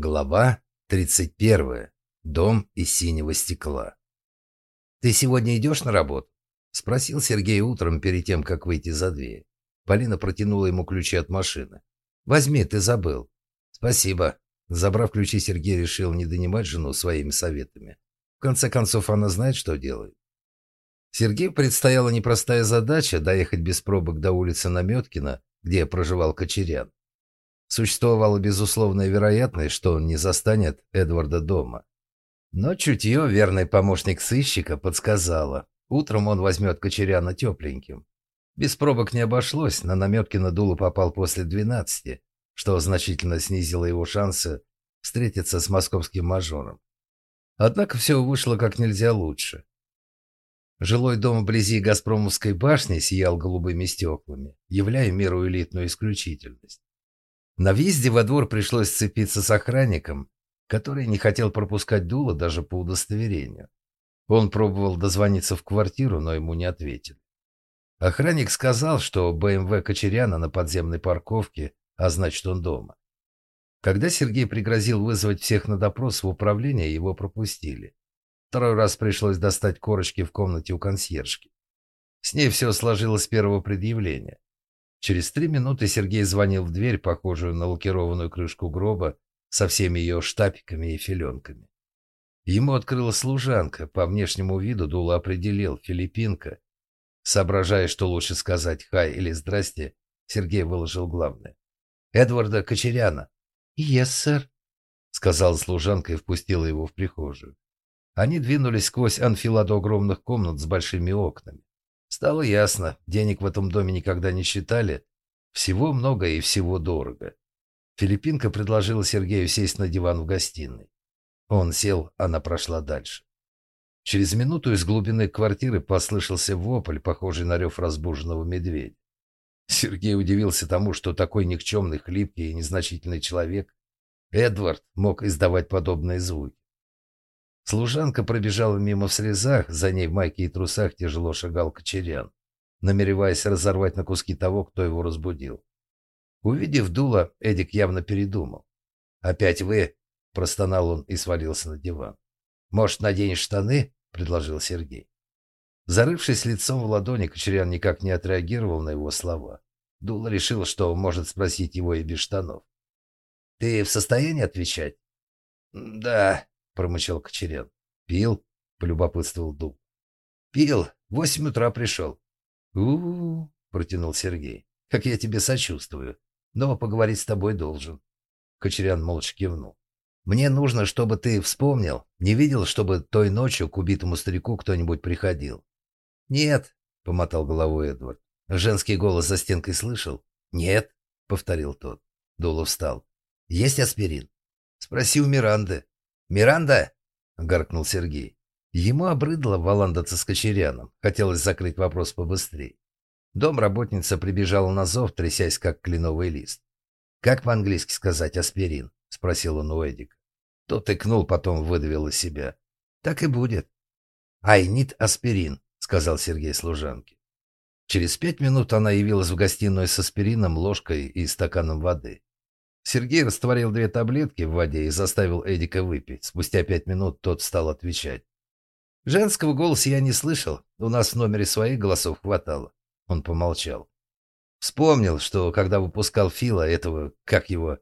Глава 31. Дом из синего стекла. «Ты сегодня идешь на работу?» – спросил Сергей утром перед тем, как выйти за дверь. Полина протянула ему ключи от машины. «Возьми, ты забыл». «Спасибо». Забрав ключи, Сергей решил не донимать жену своими советами. В конце концов, она знает, что делает. Сергею предстояла непростая задача – доехать без пробок до улицы Наметкина, где проживал Кочерян. Существовала безусловная вероятность, что он не застанет Эдварда дома. Но чутье верный помощник сыщика подсказала. Утром он возьмет Кочеряна тепленьким. Без пробок не обошлось, на Наметкина дуло попал после двенадцати, что значительно снизило его шансы встретиться с московским мажором. Однако все вышло как нельзя лучше. Жилой дом вблизи Газпромовской башни сиял голубыми стеклами, являя меру элитную исключительность. На въезде во двор пришлось сцепиться с охранником, который не хотел пропускать дуло даже по удостоверению. Он пробовал дозвониться в квартиру, но ему не ответили. Охранник сказал, что БМВ Кочеряна на подземной парковке, а значит он дома. Когда Сергей пригрозил вызвать всех на допрос в управление, его пропустили. Второй раз пришлось достать корочки в комнате у консьержки. С ней все сложилось с первого предъявления. Через три минуты Сергей звонил в дверь, похожую на лакированную крышку гроба, со всеми ее штапиками и филенками. Ему открыла служанка, по внешнему виду Дула определил, филиппинка. Соображая, что лучше сказать «хай» или «здрасте», Сергей выложил главное. «Эдварда Кочеряна». «Yes, сэр», — сказала служанка и впустила его в прихожую. Они двинулись сквозь анфиладу огромных комнат с большими окнами. Стало ясно, денег в этом доме никогда не считали. Всего много и всего дорого. Филиппинка предложила Сергею сесть на диван в гостиной. Он сел, она прошла дальше. Через минуту из глубины квартиры послышался вопль, похожий на рев разбуженного медведя. Сергей удивился тому, что такой никчемный, хлипкий и незначительный человек, Эдвард, мог издавать подобные звуки. Служанка пробежала мимо в срезах, за ней в майке и трусах тяжело шагал Кочерян, намереваясь разорвать на куски того, кто его разбудил. Увидев дуло, Эдик явно передумал. «Опять вы?» – простонал он и свалился на диван. «Может, наденешь штаны?» – предложил Сергей. Зарывшись лицом в ладони, Кочерян никак не отреагировал на его слова. Дула решил, что может спросить его и без штанов. «Ты в состоянии отвечать?» «Да», промычал Кочерян. «Пил?» — полюбопытствовал Дуб. «Пил. Восемь утра пришел». «У-у-у», — протянул Сергей. «Как я тебе сочувствую. Но поговорить с тобой должен». Кочерян молча кивнул. «Мне нужно, чтобы ты вспомнил. Не видел, чтобы той ночью к убитому старику кто-нибудь приходил?» «Нет», — помотал головой Эдвард. Женский голос за стенкой слышал? «Нет», — повторил тот. Дулов встал. «Есть аспирин?» «Спроси у Миранды». «Миранда!» — гаркнул Сергей. Ему обрыдло валандаться с Кочеряном. Хотелось закрыть вопрос побыстрее. Домработница прибежала на зов, трясясь, как кленовый лист. «Как по-английски сказать аспирин?» — спросил он у Эдика. Тот икнул, потом выдавил из себя. «Так и будет». «I need аспирин», — сказал Сергей служанке. Через пять минут она явилась в гостиную с аспирином, ложкой и стаканом воды. Сергей растворил две таблетки в воде и заставил Эдика выпить. Спустя пять минут тот стал отвечать. Женского голоса я не слышал. У нас в номере своих голосов хватало. Он помолчал. Вспомнил, что когда выпускал Фила, этого, как его...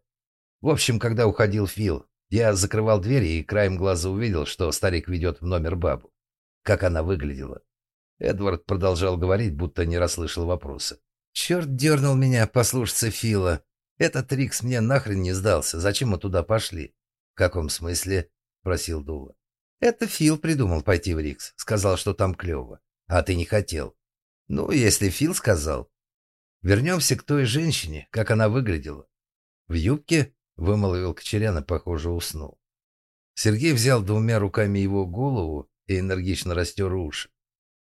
В общем, когда уходил Фил, я закрывал дверь и краем глаза увидел, что старик ведет в номер бабу. Как она выглядела. Эдвард продолжал говорить, будто не расслышал вопроса. «Черт дернул меня послушаться Фила. Этот Рикс мне нахрен не сдался. Зачем мы туда пошли? В каком смысле? Просил Дула. Это Фил придумал пойти в Рикс. Сказал, что там клево. А ты не хотел. Ну, если Фил сказал. Вернемся к той женщине, как она выглядела. В юбке вымолвил Кочерян и, похоже, уснул. Сергей взял двумя руками его голову и энергично растер уши.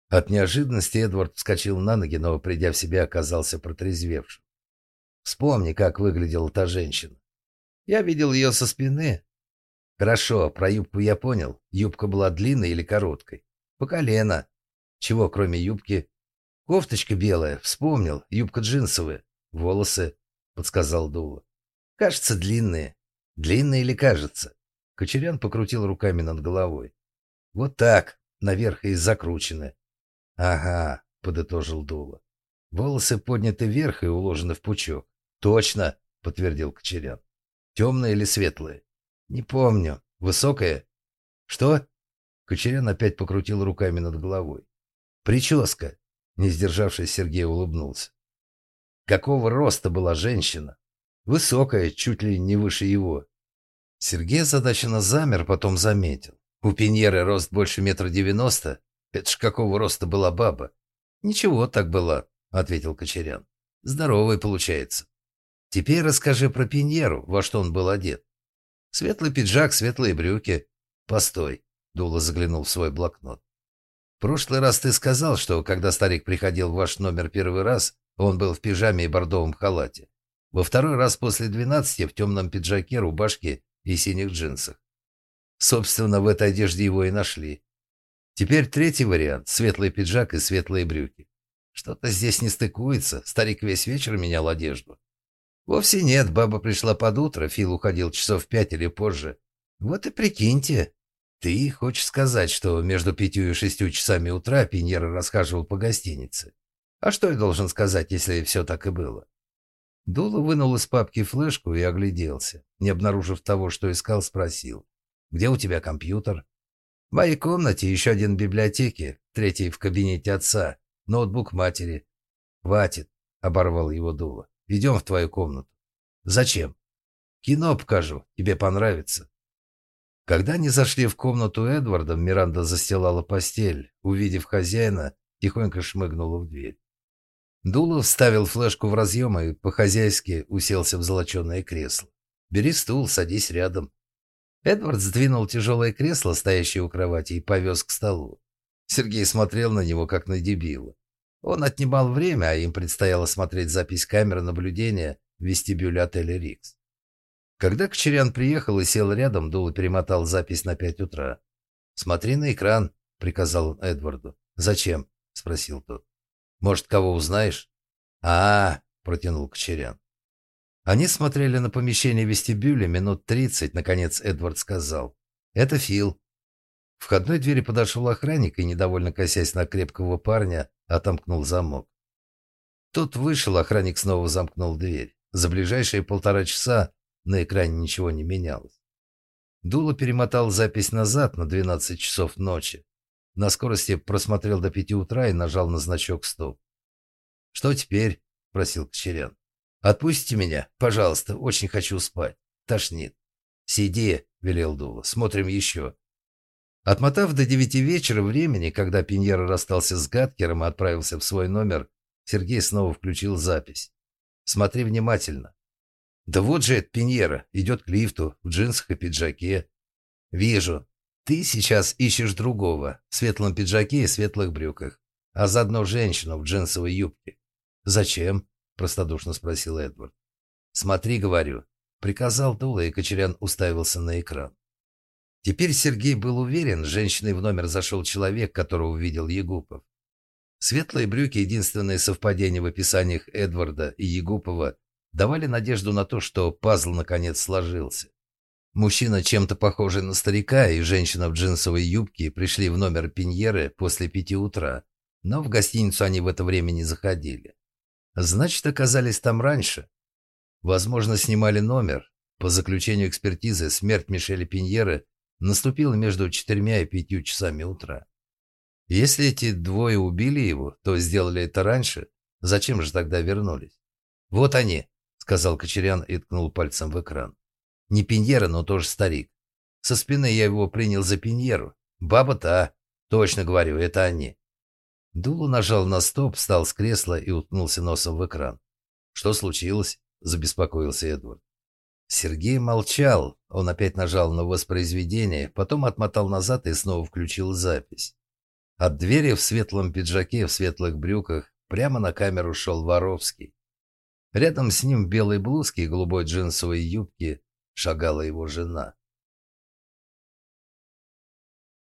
От неожиданности Эдвард вскочил на ноги, но, придя в себя, оказался протрезвевшим. Вспомни, как выглядела та женщина. Я видел ее со спины. Хорошо, про юбку я понял. Юбка была длинной или короткой? По колено. Чего, кроме юбки? Кофточка белая, вспомнил. Юбка джинсовая. Волосы, подсказал Дула. Кажется, длинные. Длинный или кажется?» Кочерян покрутил руками над головой. «Вот так, наверх и закручены». «Ага», — подытожил Дула. «Волосы подняты вверх и уложены в пучок». «Точно», — подтвердил Кочерян. «Темные или светлые?» «Не помню. Высокая?» «Что?» Кочерян опять покрутил руками над головой. «Прическа!» Не сдержавшись, Сергей улыбнулся. «Какого роста была женщина?» «Высокая, чуть ли не выше его». Сергей озадаченно замер, потом заметил. «У Пиньеры рост больше метра девяносто. Это ж какого роста была баба?» «Ничего так была», — ответил Кочерян. «Здоровый получается». «Теперь расскажи про Пиньеру, во что он был одет». «Светлый пиджак, светлые брюки». «Постой», Дула заглянул в свой блокнот. «В прошлый раз ты сказал, что когда старик приходил в ваш номер первый раз, он был в пижаме и бордовом халате. Во второй раз после двенадцати в темном пиджаке, рубашке и синих джинсах. Собственно, в этой одежде его и нашли. Теперь третий вариант – светлый пиджак и светлые брюки. Что-то здесь не стыкуется. Старик весь вечер менял одежду. Вовсе нет, баба пришла под утро, Фил уходил часов пять или позже. Вот и прикиньте, «Ты хочешь сказать, что между пятью и шестью часами утра Пиньера расхаживал по гостинице? А что я должен сказать, если все так и было?» Дула вынул из папки флешку и огляделся. Не обнаружив того, что искал, спросил. «Где у тебя компьютер?» «В моей комнате еще один в библиотеке, третий в кабинете отца, ноутбук матери». «Хватит», — оборвал его Дула. «Идем в твою комнату». «Зачем?» «Кино покажу, тебе понравится». Когда они зашли в комнату Эдварда, Миранда застилала постель. Увидев хозяина, тихонько шмыгнула в дверь. Дулов вставил флешку в разъем и по-хозяйски уселся в золоченое кресло. «Бери стул, садись рядом». Эдвард сдвинул тяжелое кресло, стоящее у кровати, и повез к столу. Сергей смотрел на него, как на дебила. Он отнимал время, а им предстояло смотреть запись камеры наблюдения в вестибюле отеля «Рикс». Когда Кочерян приехал и сел рядом, Дула перемотал запись на пять утра. «Смотри на экран», — приказал он Эдварду. «Зачем?» — спросил тот. «Может, кого узнаешь?» а, -а, -а протянул Кочерян. Они смотрели на помещение вестибюля минут тридцать. Наконец Эдвард сказал. «Это Фил». В входной двери подошел охранник и, недовольно косясь на крепкого парня, отомкнул замок. Тот вышел, охранник снова замкнул дверь. За ближайшие полтора часа на экране ничего не менялось. Дуло перемотал запись назад на 12 часов ночи. На скорости просмотрел до пяти утра и нажал на значок «Стоп». «Что теперь?» – просил Кочерян. «Отпустите меня, пожалуйста, очень хочу спать. Тошнит». «Сиди», – велел Дуло, – «смотрим еще». Отмотав до девяти вечера времени, когда Пиньера расстался с Гаткером и отправился в свой номер, Сергей снова включил запись. «Смотри внимательно. Да вот же это Пиньера, идет к лифту, в джинсах и пиджаке. Вижу. Ты сейчас ищешь другого, в светлом пиджаке и светлых брюках, а заодно женщину в джинсовой юбке. Зачем? Простодушно спросил Эдвард. Смотри, говорю. Приказал Дула, и Кочерян уставился на экран. Теперь Сергей был уверен, с женщиной в номер зашел человек, которого увидел Егупов. Светлые брюки – единственное совпадение в описаниях Эдварда и Егупова давали надежду на то, что пазл наконец сложился. Мужчина, чем-то похожий на старика, и женщина в джинсовой юбке пришли в номер Пиньеры после пяти утра, но в гостиницу они в это время не заходили. Значит, оказались там раньше. Возможно, снимали номер. По заключению экспертизы, смерть Мишеля Пиньеры наступила между четырьмя и пятью часами утра. Если эти двое убили его, то сделали это раньше, зачем же тогда вернулись? Вот они, сказал Кочерян и ткнул пальцем в экран. Не Пиньера, но тоже старик. Со спины я его принял за Пиньеру. Баба та. Точно говорю, это они. Дулу нажал на стоп, встал с кресла и уткнулся носом в экран. «Что случилось?» – забеспокоился Эдвард. Сергей молчал. Он опять нажал на воспроизведение, потом отмотал назад и снова включил запись. От двери в светлом пиджаке, в светлых брюках, прямо на камеру шел Воровский. Рядом с ним в белой блузке и голубой джинсовой юбке шагала его жена.